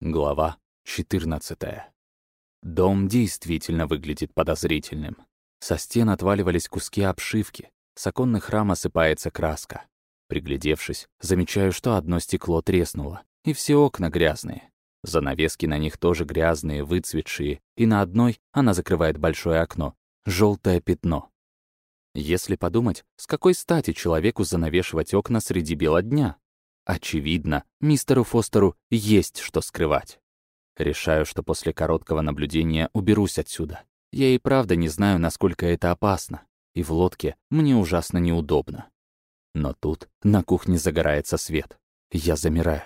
Глава 14. Дом действительно выглядит подозрительным. Со стен отваливались куски обшивки, с оконных рам осыпается краска. Приглядевшись, замечаю, что одно стекло треснуло, и все окна грязные. Занавески на них тоже грязные, выцветшие, и на одной она закрывает большое окно, желтое пятно. Если подумать, с какой стати человеку занавешивать окна среди бела дня? Очевидно, мистеру Фостеру есть что скрывать. Решаю, что после короткого наблюдения уберусь отсюда. Я и правда не знаю, насколько это опасно, и в лодке мне ужасно неудобно. Но тут на кухне загорается свет. Я замираю.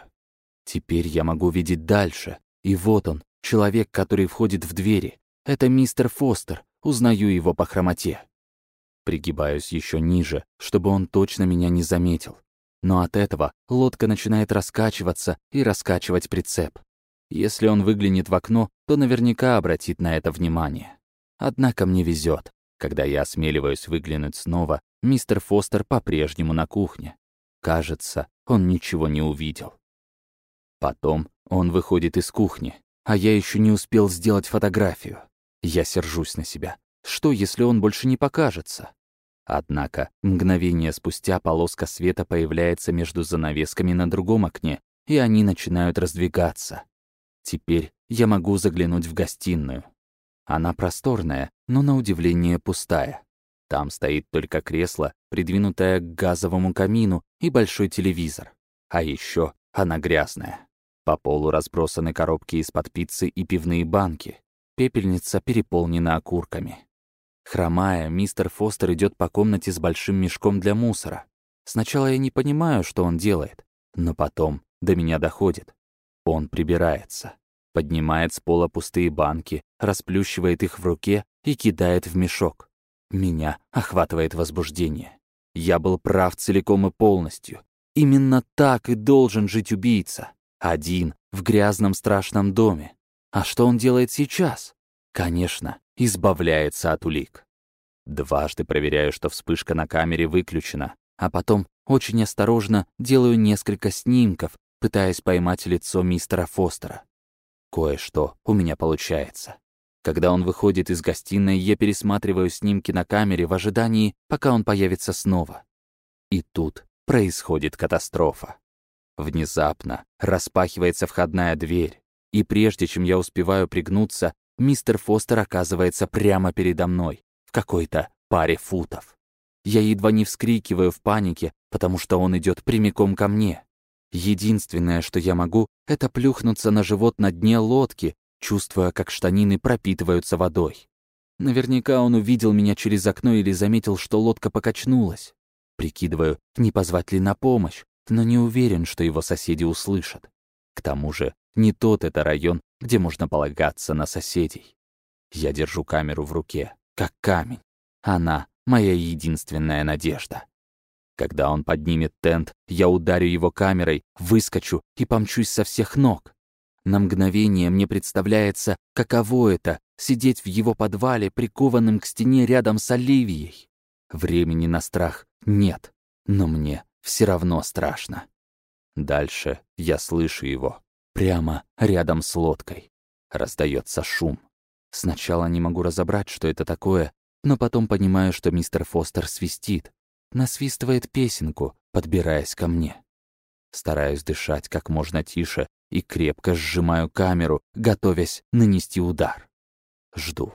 Теперь я могу видеть дальше. И вот он, человек, который входит в двери. Это мистер Фостер. Узнаю его по хромоте. Пригибаюсь еще ниже, чтобы он точно меня не заметил. Но от этого лодка начинает раскачиваться и раскачивать прицеп. Если он выглянет в окно, то наверняка обратит на это внимание. Однако мне везет. Когда я осмеливаюсь выглянуть снова, мистер Фостер по-прежнему на кухне. Кажется, он ничего не увидел. Потом он выходит из кухни, а я еще не успел сделать фотографию. Я сержусь на себя. Что, если он больше не покажется? Однако мгновение спустя полоска света появляется между занавесками на другом окне, и они начинают раздвигаться. Теперь я могу заглянуть в гостиную. Она просторная, но на удивление пустая. Там стоит только кресло, придвинутое к газовому камину, и большой телевизор. А еще она грязная. По полу разбросаны коробки из-под пиццы и пивные банки. Пепельница переполнена окурками. Хромая, мистер Фостер идет по комнате с большим мешком для мусора. Сначала я не понимаю, что он делает, но потом до меня доходит. Он прибирается, поднимает с пола пустые банки, расплющивает их в руке и кидает в мешок. Меня охватывает возбуждение. Я был прав целиком и полностью. Именно так и должен жить убийца. Один, в грязном страшном доме. А что он делает сейчас? Конечно, избавляется от улик. Дважды проверяю, что вспышка на камере выключена, а потом очень осторожно делаю несколько снимков, пытаясь поймать лицо мистера Фостера. Кое-что у меня получается. Когда он выходит из гостиной, я пересматриваю снимки на камере в ожидании, пока он появится снова. И тут происходит катастрофа. Внезапно распахивается входная дверь, и прежде чем я успеваю пригнуться, мистер Фостер оказывается прямо передо мной, в какой-то паре футов. Я едва не вскрикиваю в панике, потому что он идет прямиком ко мне. Единственное, что я могу, это плюхнуться на живот на дне лодки, чувствуя, как штанины пропитываются водой. Наверняка он увидел меня через окно или заметил, что лодка покачнулась. Прикидываю, не позвать ли на помощь, но не уверен, что его соседи услышат. К тому же, не тот это район, где можно полагаться на соседей. Я держу камеру в руке, как камень. Она — моя единственная надежда. Когда он поднимет тент, я ударю его камерой, выскочу и помчусь со всех ног. На мгновение мне представляется, каково это — сидеть в его подвале, прикованным к стене рядом с Оливией. Времени на страх нет, но мне все равно страшно. Дальше я слышу его. Прямо рядом с лодкой. Раздается шум. Сначала не могу разобрать, что это такое, но потом понимаю, что мистер Фостер свистит, насвистывает песенку, подбираясь ко мне. Стараюсь дышать как можно тише и крепко сжимаю камеру, готовясь нанести удар. Жду.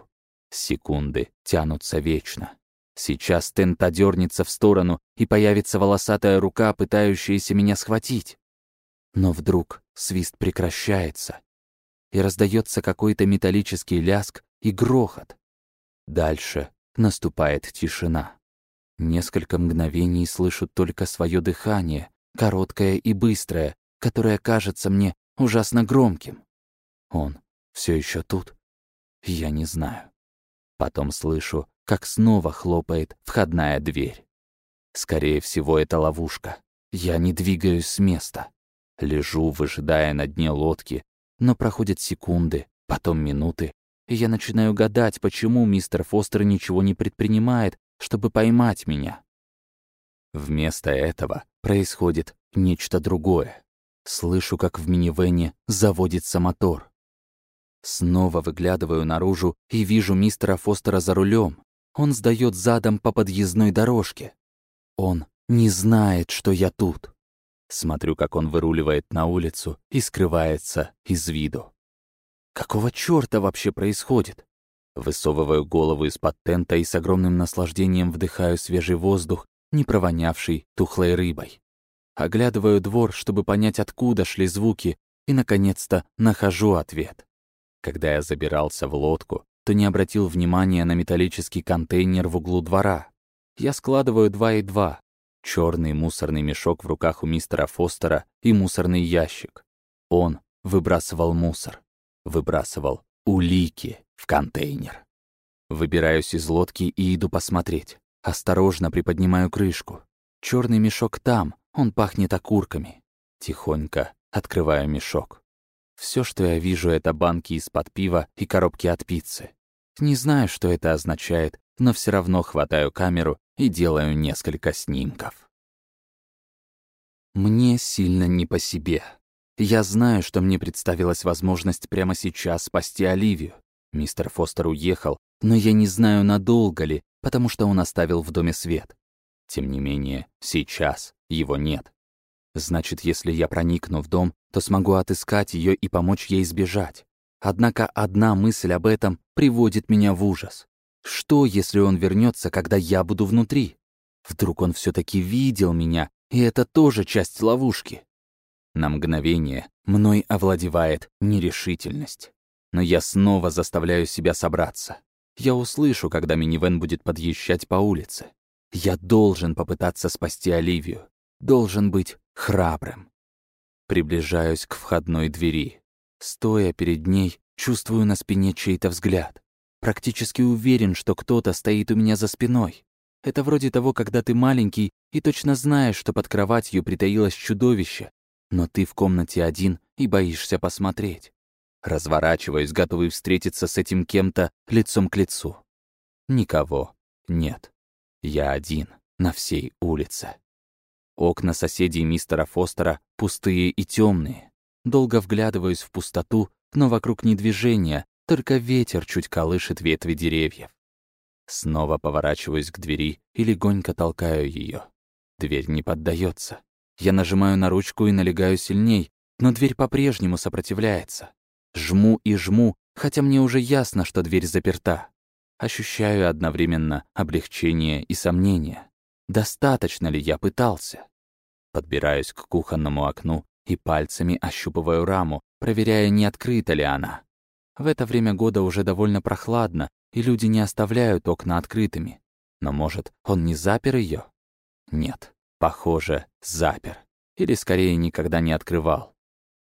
Секунды тянутся вечно. Сейчас тент одернется в сторону, и появится волосатая рука, пытающаяся меня схватить. Но вдруг свист прекращается, и раздается какой-то металлический ляск и грохот. Дальше наступает тишина. Несколько мгновений слышу только свое дыхание, короткое и быстрое, которое кажется мне ужасно громким. Он все еще тут? Я не знаю. Потом слышу, как снова хлопает входная дверь. Скорее всего, это ловушка. Я не двигаюсь с места. Лежу, выжидая на дне лодки, но проходят секунды, потом минуты, и я начинаю гадать, почему мистер Фостер ничего не предпринимает, чтобы поймать меня. Вместо этого происходит нечто другое. Слышу, как в минивэне заводится мотор. Снова выглядываю наружу и вижу мистера Фостера за рулем. Он сдает задом по подъездной дорожке. Он не знает, что я тут. Смотрю, как он выруливает на улицу и скрывается из виду. Какого чёрта вообще происходит? Высовываю голову из-под тента и с огромным наслаждением вдыхаю свежий воздух, не провонявший тухлой рыбой. Оглядываю двор, чтобы понять, откуда шли звуки, и, наконец-то, нахожу ответ. Когда я забирался в лодку, то не обратил внимания на металлический контейнер в углу двора. Я складываю два и два. Черный мусорный мешок в руках у мистера Фостера и мусорный ящик. Он выбрасывал мусор. Выбрасывал улики в контейнер. Выбираюсь из лодки и иду посмотреть. Осторожно приподнимаю крышку. Черный мешок там, он пахнет окурками. Тихонько открываю мешок. Все, что я вижу, это банки из-под пива и коробки от пиццы. Не знаю, что это означает, но все равно хватаю камеру и делаю несколько снимков. Мне сильно не по себе. Я знаю, что мне представилась возможность прямо сейчас спасти Оливию. Мистер Фостер уехал, но я не знаю, надолго ли, потому что он оставил в доме свет. Тем не менее, сейчас его нет. Значит, если я проникну в дом, то смогу отыскать ее и помочь ей сбежать. Однако одна мысль об этом приводит меня в ужас. Что, если он вернется, когда я буду внутри? Вдруг он все таки видел меня, и это тоже часть ловушки? На мгновение мной овладевает нерешительность. Но я снова заставляю себя собраться. Я услышу, когда минивэн будет подъезжать по улице. Я должен попытаться спасти Оливию. Должен быть храбрым. Приближаюсь к входной двери. Стоя перед ней, чувствую на спине чей-то взгляд. Практически уверен, что кто-то стоит у меня за спиной. Это вроде того, когда ты маленький и точно знаешь, что под кроватью притаилось чудовище, но ты в комнате один и боишься посмотреть. Разворачиваюсь, готовый встретиться с этим кем-то лицом к лицу. Никого нет. Я один на всей улице. Окна соседей мистера Фостера пустые и темные. Долго вглядываюсь в пустоту, но вокруг не движения, только ветер чуть колышет ветви деревьев. Снова поворачиваюсь к двери и легонько толкаю ее. Дверь не поддается. Я нажимаю на ручку и налегаю сильней, но дверь по-прежнему сопротивляется. Жму и жму, хотя мне уже ясно, что дверь заперта. Ощущаю одновременно облегчение и сомнение. Достаточно ли я пытался? Подбираюсь к кухонному окну и пальцами ощупываю раму, проверяя, не открыта ли она. В это время года уже довольно прохладно, и люди не оставляют окна открытыми. Но, может, он не запер ее? Нет, похоже, запер. Или, скорее, никогда не открывал.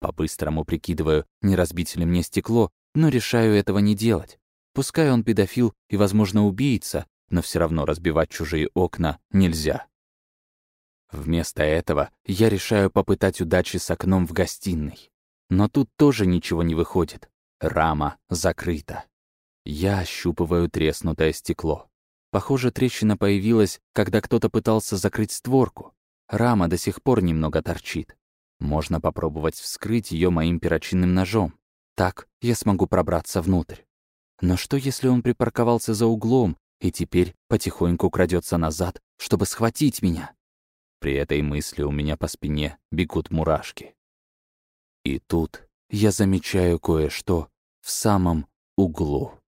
По-быстрому прикидываю, не разбить ли мне стекло, но решаю этого не делать. Пускай он педофил и, возможно, убийца, но все равно разбивать чужие окна нельзя. Вместо этого я решаю попытать удачи с окном в гостиной. Но тут тоже ничего не выходит. Рама закрыта. Я ощупываю треснутое стекло. Похоже, трещина появилась, когда кто-то пытался закрыть створку. Рама до сих пор немного торчит. Можно попробовать вскрыть ее моим перочинным ножом. Так я смогу пробраться внутрь. Но что, если он припарковался за углом и теперь потихоньку крадется назад, чтобы схватить меня? При этой мысли у меня по спине бегут мурашки. И тут я замечаю кое-что в самом углу.